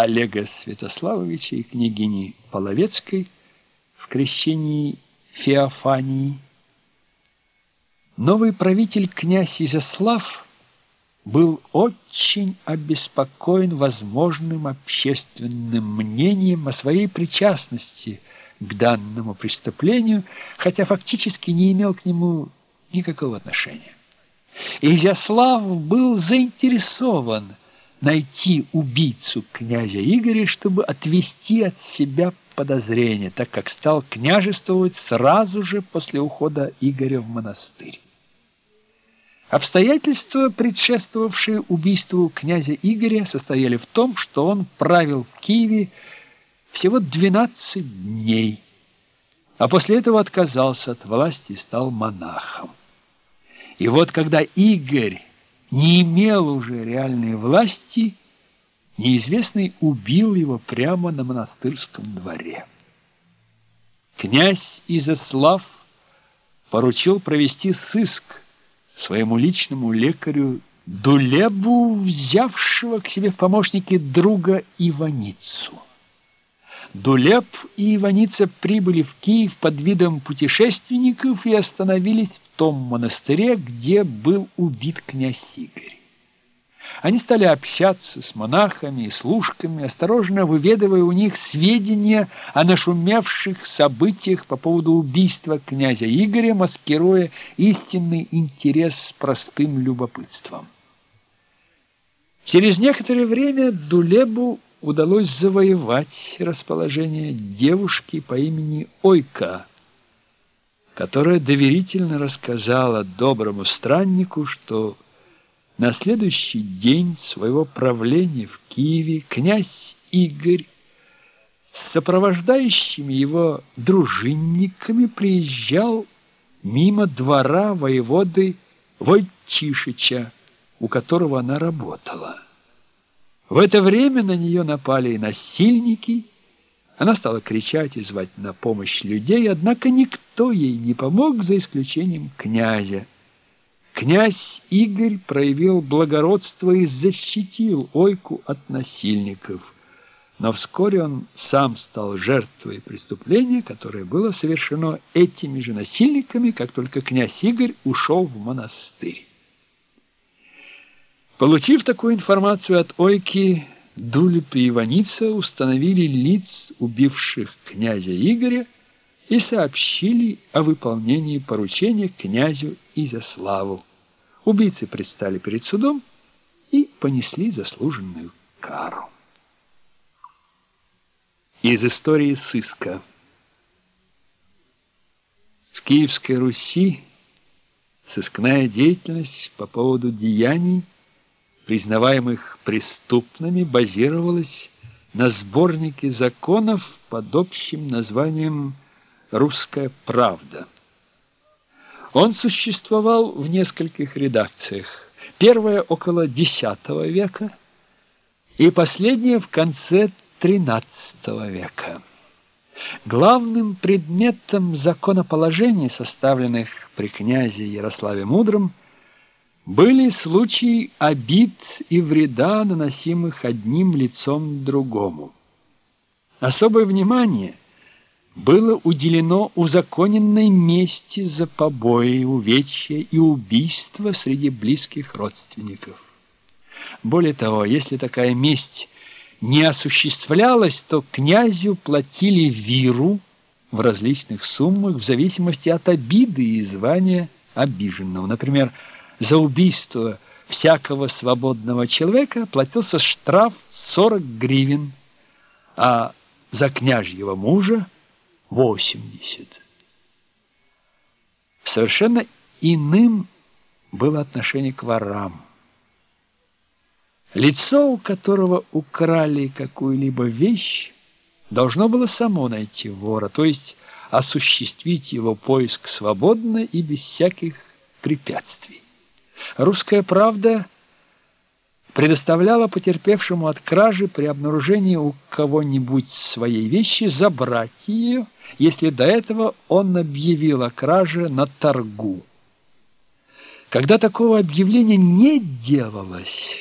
Олега Святославовича и княгини Половецкой в крещении Феофании. Новый правитель князь Изяслав был очень обеспокоен возможным общественным мнением о своей причастности к данному преступлению, хотя фактически не имел к нему никакого отношения. Изяслав был заинтересован найти убийцу князя Игоря, чтобы отвести от себя подозрения, так как стал княжествовать сразу же после ухода Игоря в монастырь. Обстоятельства, предшествовавшие убийству князя Игоря, состояли в том, что он правил в Киеве всего 12 дней, а после этого отказался от власти и стал монахом. И вот когда Игорь не имел уже реальной власти, неизвестный убил его прямо на монастырском дворе. Князь Изяслав поручил провести сыск своему личному лекарю Дулебу, взявшего к себе в помощники друга Иваницу. Дулеб и Иваница прибыли в Киев под видом путешественников и остановились в том монастыре, где был убит князь Игорь. Они стали общаться с монахами и служками, осторожно выведывая у них сведения о нашумевших событиях по поводу убийства князя Игоря, маскируя истинный интерес простым любопытством. Через некоторое время Дулебу удалось завоевать расположение девушки по имени Ойка, которая доверительно рассказала доброму страннику, что на следующий день своего правления в Киеве князь Игорь с сопровождающими его дружинниками приезжал мимо двора воеводы Войтишича, у которого она работала. В это время на нее напали насильники. Она стала кричать и звать на помощь людей, однако никто ей не помог, за исключением князя. Князь Игорь проявил благородство и защитил Ойку от насильников. Но вскоре он сам стал жертвой преступления, которое было совершено этими же насильниками, как только князь Игорь ушел в монастырь. Получив такую информацию от Ойки, Дулип и Иваница установили лиц, убивших князя Игоря, и сообщили о выполнении поручения князю Изяславу. Убийцы предстали перед судом и понесли заслуженную кару. Из истории сыска. В Киевской Руси сыскная деятельность по поводу деяний признаваемых преступными, базировалась на сборнике законов под общим названием «Русская правда». Он существовал в нескольких редакциях. Первая около X века и последняя в конце XIII века. Главным предметом законоположений, составленных при князе Ярославе Мудром, были случаи обид и вреда, наносимых одним лицом другому. Особое внимание было уделено узаконенной мести за побои, увечья и убийства среди близких родственников. Более того, если такая месть не осуществлялась, то князю платили виру в различных суммах в зависимости от обиды и звания обиженного. Например, за убийство всякого свободного человека платился штраф 40 гривен, а за княжьего мужа 80. Совершенно иным было отношение к ворам. Лицо, у которого украли какую-либо вещь, должно было само найти вора, то есть осуществить его поиск свободно и без всяких препятствий. Русская правда предоставляла потерпевшему от кражи при обнаружении у кого-нибудь своей вещи забрать ее, если до этого он объявил о краже на торгу. Когда такого объявления не делалось,